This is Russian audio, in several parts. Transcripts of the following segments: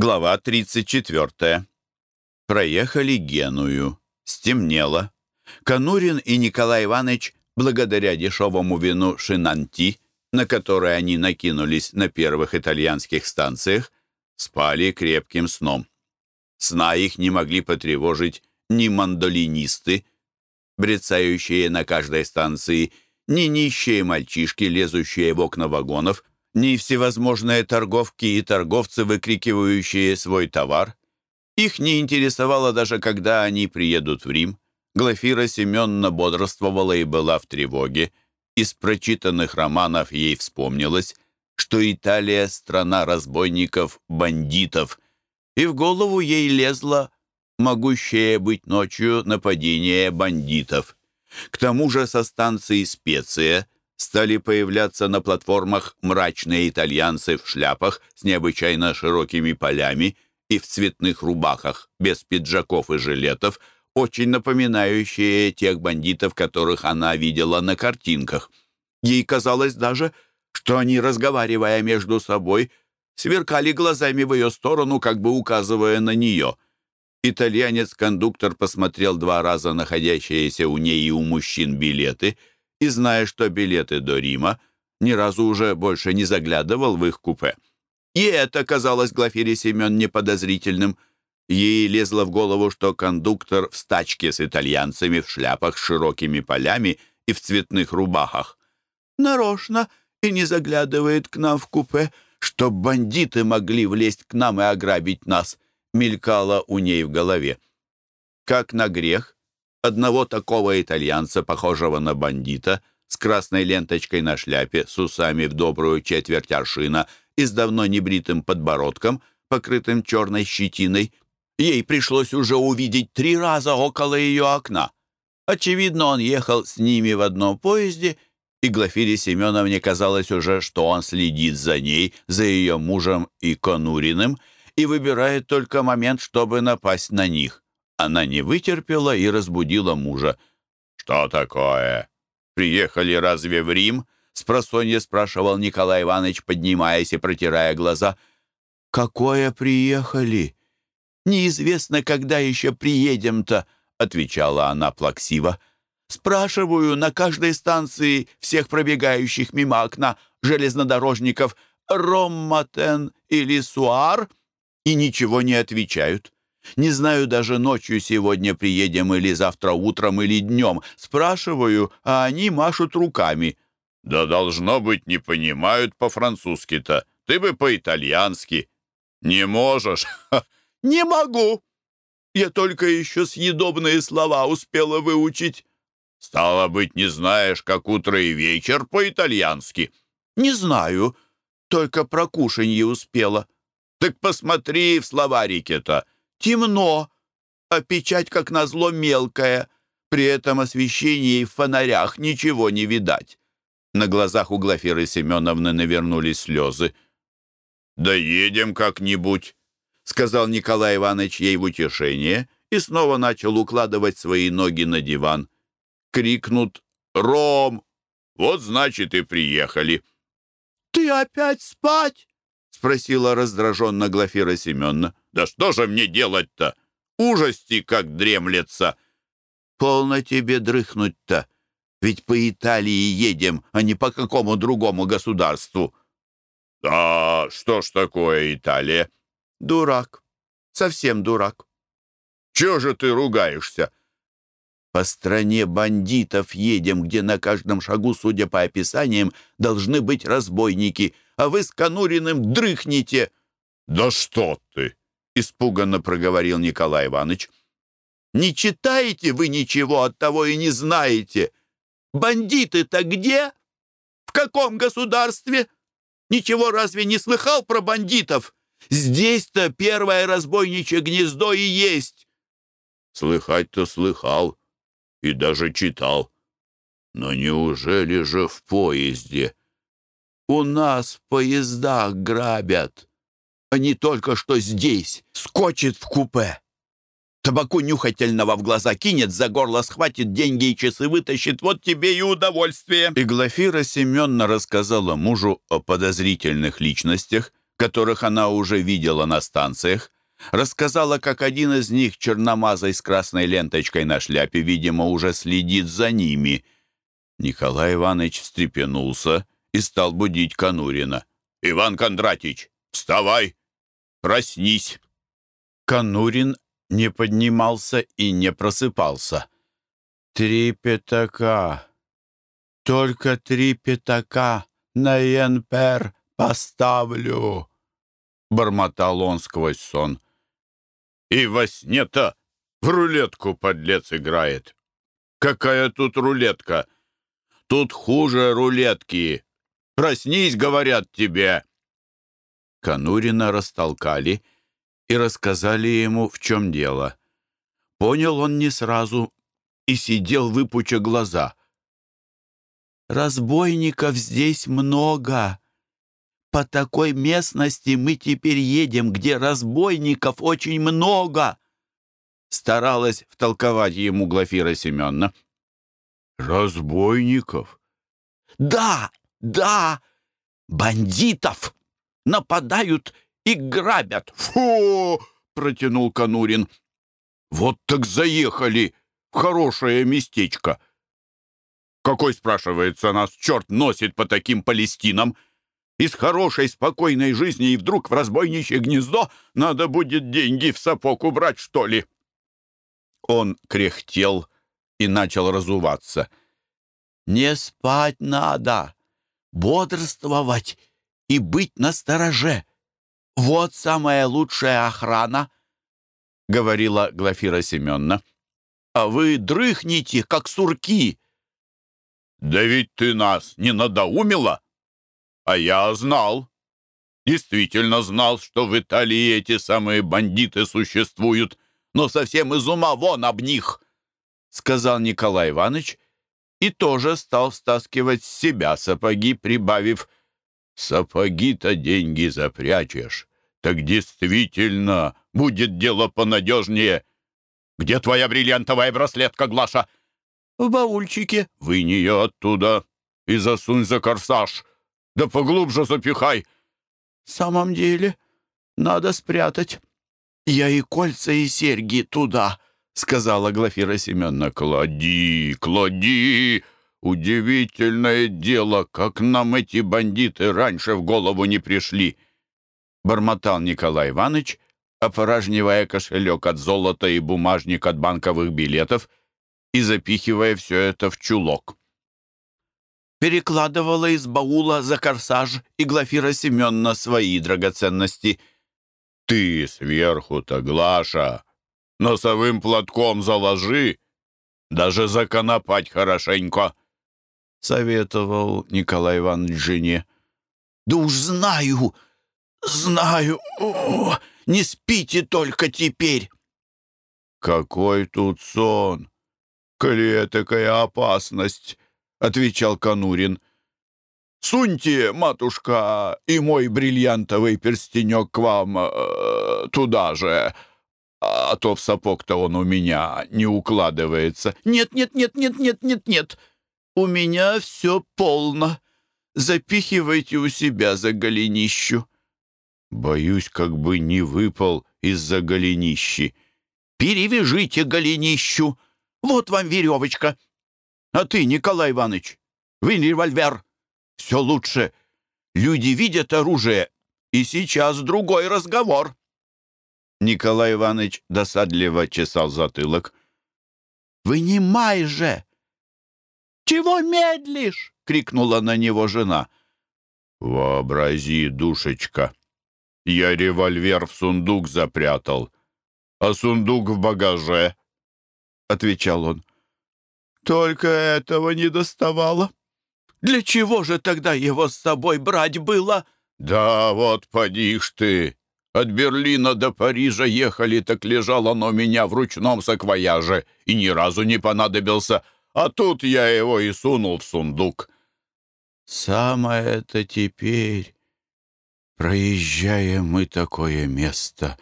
Глава 34. Проехали Геную. Стемнело. Конурин и Николай Иванович, благодаря дешевому вину Шинанти, на которое они накинулись на первых итальянских станциях, спали крепким сном. Сна их не могли потревожить ни мандолинисты, брецающие на каждой станции, ни нищие мальчишки, лезущие в окна вагонов, ни всевозможные торговки и торговцы, выкрикивающие свой товар. Их не интересовало даже, когда они приедут в Рим. Глафира Семеновна бодрствовала и была в тревоге. Из прочитанных романов ей вспомнилось, что Италия — страна разбойников, бандитов, и в голову ей лезло могущее быть ночью нападение бандитов. К тому же со станции Специя — стали появляться на платформах мрачные итальянцы в шляпах с необычайно широкими полями и в цветных рубахах, без пиджаков и жилетов, очень напоминающие тех бандитов, которых она видела на картинках. Ей казалось даже, что они, разговаривая между собой, сверкали глазами в ее сторону, как бы указывая на нее. Итальянец-кондуктор посмотрел два раза находящиеся у ней и у мужчин билеты — и, зная, что билеты до Рима, ни разу уже больше не заглядывал в их купе. И это казалось Глафире Семен неподозрительным. Ей лезло в голову, что кондуктор в стачке с итальянцами в шляпах с широкими полями и в цветных рубахах. Нарочно и не заглядывает к нам в купе, чтоб бандиты могли влезть к нам и ограбить нас, мелькало у ней в голове. Как на грех, Одного такого итальянца, похожего на бандита, с красной ленточкой на шляпе, с усами в добрую четверть аршина и с давно небритым подбородком, покрытым черной щетиной, ей пришлось уже увидеть три раза около ее окна. Очевидно, он ехал с ними в одном поезде, и Глафире Семеновне казалось уже, что он следит за ней, за ее мужем и Конуриным, и выбирает только момент, чтобы напасть на них. Она не вытерпела и разбудила мужа. «Что такое? Приехали разве в Рим?» Спросонья спрашивал Николай Иванович, поднимаясь и протирая глаза. «Какое приехали? Неизвестно, когда еще приедем-то», отвечала она плаксиво. «Спрашиваю на каждой станции всех пробегающих мимо окна железнодорожников Ромматен или Суар, и ничего не отвечают. Не знаю, даже ночью сегодня приедем или завтра утром или днем. Спрашиваю, а они машут руками. Да должно быть, не понимают по-французски-то. Ты бы по-итальянски. Не можешь? Не могу. Я только еще съедобные слова успела выучить. Стало быть, не знаешь, как утро и вечер по-итальянски. Не знаю, только про кушанье успела. Так посмотри в словарике-то. Темно, а печать, как назло, мелкая. При этом освещении в фонарях ничего не видать. На глазах у Глафиры Семеновны навернулись слезы. «Да едем как-нибудь», — сказал Николай Иванович ей в утешение и снова начал укладывать свои ноги на диван. Крикнут «Ром!» Вот, значит, и приехали. «Ты опять спать?» — спросила раздраженно Глафира Семеновна. Да что же мне делать-то? Ужасти, как дремлется!» «Полно тебе дрыхнуть-то, ведь по Италии едем, а не по какому другому государству». «Да что ж такое Италия?» «Дурак, совсем дурак». «Чего же ты ругаешься?» «По стране бандитов едем, где на каждом шагу, судя по описаниям, должны быть разбойники, а вы с Конуриным дрыхнете». «Да что ты! Испуганно проговорил Николай Иванович. «Не читаете вы ничего, от того и не знаете. Бандиты-то где? В каком государстве? Ничего разве не слыхал про бандитов? Здесь-то первое разбойничье гнездо и есть». Слыхать-то слыхал и даже читал. Но неужели же в поезде? У нас в поездах грабят не только что здесь. Скочит в купе. Табаку нюхательного в глаза кинет, за горло схватит, деньги и часы вытащит. Вот тебе и удовольствие. И Глафира Семеновна рассказала мужу о подозрительных личностях, которых она уже видела на станциях, рассказала, как один из них, черномазой с красной ленточкой на шляпе, видимо, уже следит за ними. Николай Иванович встрепенулся и стал будить Конурина. «Иван Кондратич, вставай! Проснись!» Конурин не поднимался и не просыпался. «Три пятака! Только три пятака на янпер поставлю!» Бормотал он сквозь сон. «И во сне-то в рулетку подлец играет! Какая тут рулетка! Тут хуже рулетки! Проснись, говорят тебе!» Конурина растолкали и рассказали ему, в чем дело. Понял он не сразу и сидел, выпуча глаза. «Разбойников здесь много. По такой местности мы теперь едем, где разбойников очень много!» Старалась втолковать ему Глафира Семеновна. «Разбойников?» «Да, да! Бандитов! Нападают и грабят!» «Фу!» — протянул Конурин. «Вот так заехали хорошее местечко!» «Какой, спрашивается, нас черт носит по таким Палестинам?» Из хорошей, спокойной жизни и вдруг в разбойничье гнездо надо будет деньги в сапог убрать, что ли?» Он кряхтел и начал разуваться. «Не спать надо, бодрствовать и быть настороже. Вот самая лучшая охрана», — говорила Глафира Семеновна. «А вы дрыхните, как сурки». «Да ведь ты нас не надоумила!» А я знал, действительно знал, что в Италии эти самые бандиты существуют, но совсем из ума вон об них, — сказал Николай Иванович и тоже стал стаскивать с себя сапоги, прибавив «Сапоги-то деньги запрячешь, так действительно будет дело понадежнее. Где твоя бриллиантовая браслетка, Глаша?» «В баульчике». «Вынь ее оттуда и засунь за корсаж». Да поглубже запихай!» «В самом деле, надо спрятать. Я и кольца, и серьги туда», — сказала Глафира Семеновна. «Клади, клади! Удивительное дело, как нам эти бандиты раньше в голову не пришли!» Бормотал Николай Иванович, опорожнивая кошелек от золота и бумажник от банковых билетов и запихивая все это в чулок перекладывала из баула за корсаж и Глафира Семеновна свои драгоценности. «Ты сверху-то, Глаша, носовым платком заложи, даже законопать хорошенько», — советовал Николай Иванович жене. «Да уж знаю, знаю, О, не спите только теперь». «Какой тут сон, коли опасность!» — отвечал Конурин. «Суньте, матушка, и мой бриллиантовый перстенек к вам э, туда же, а то в сапог-то он у меня не укладывается». «Нет, нет, нет, нет, нет, нет, нет, у меня все полно. Запихивайте у себя за голенищу». «Боюсь, как бы не выпал из-за голенищи». «Перевяжите голенищу. Вот вам веревочка». А ты, Николай Иванович, вынь револьвер. Все лучше. Люди видят оружие, и сейчас другой разговор. Николай Иванович досадливо чесал затылок. «Вынимай же!» «Чего медлишь?» — крикнула на него жена. «Вообрази, душечка, я револьвер в сундук запрятал, а сундук в багаже», — отвечал он. Только этого не доставало. Для чего же тогда его с собой брать было? Да вот поди ж ты. От Берлина до Парижа ехали, так лежал он у меня в ручном саквояже и ни разу не понадобился. А тут я его и сунул в сундук. Самое это теперь, проезжаем мы такое место,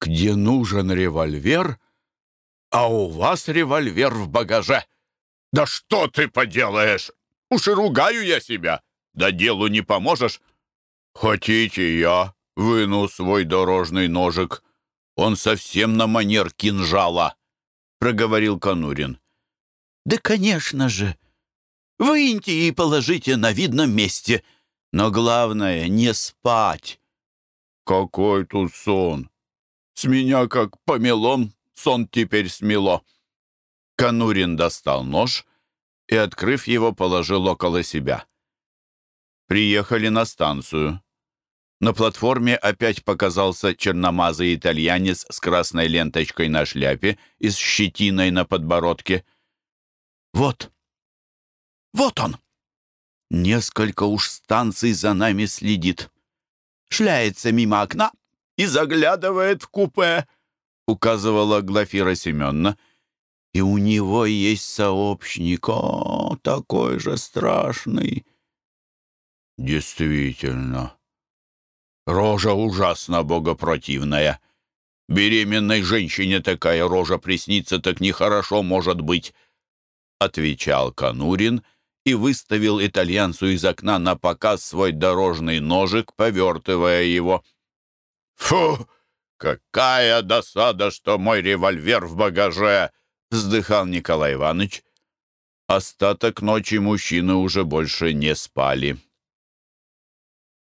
где нужен револьвер, а у вас револьвер в багаже. «Да что ты поделаешь? Уж и ругаю я себя. Да делу не поможешь. «Хотите, я выну свой дорожный ножик? Он совсем на манер кинжала», — проговорил Конурин. «Да, конечно же. Выньте и положите на видном месте. Но главное — не спать». «Какой тут сон! С меня как помелом сон теперь смело». Конурин достал нож и, открыв его, положил около себя. Приехали на станцию. На платформе опять показался черномазый итальянец с красной ленточкой на шляпе и с щетиной на подбородке. «Вот! Вот он! Несколько уж станций за нами следит. Шляется мимо окна и заглядывает в купе», — указывала Глафира Семеновна. «И у него есть сообщник, о, такой же страшный». «Действительно», Рожа ужасно богопротивная. Беременной женщине такая рожа приснится, так нехорошо может быть», — отвечал Конурин и выставил итальянцу из окна на показ свой дорожный ножик, повертывая его. «Фу! Какая досада, что мой револьвер в багаже!» — вздыхал Николай Иванович. Остаток ночи мужчины уже больше не спали.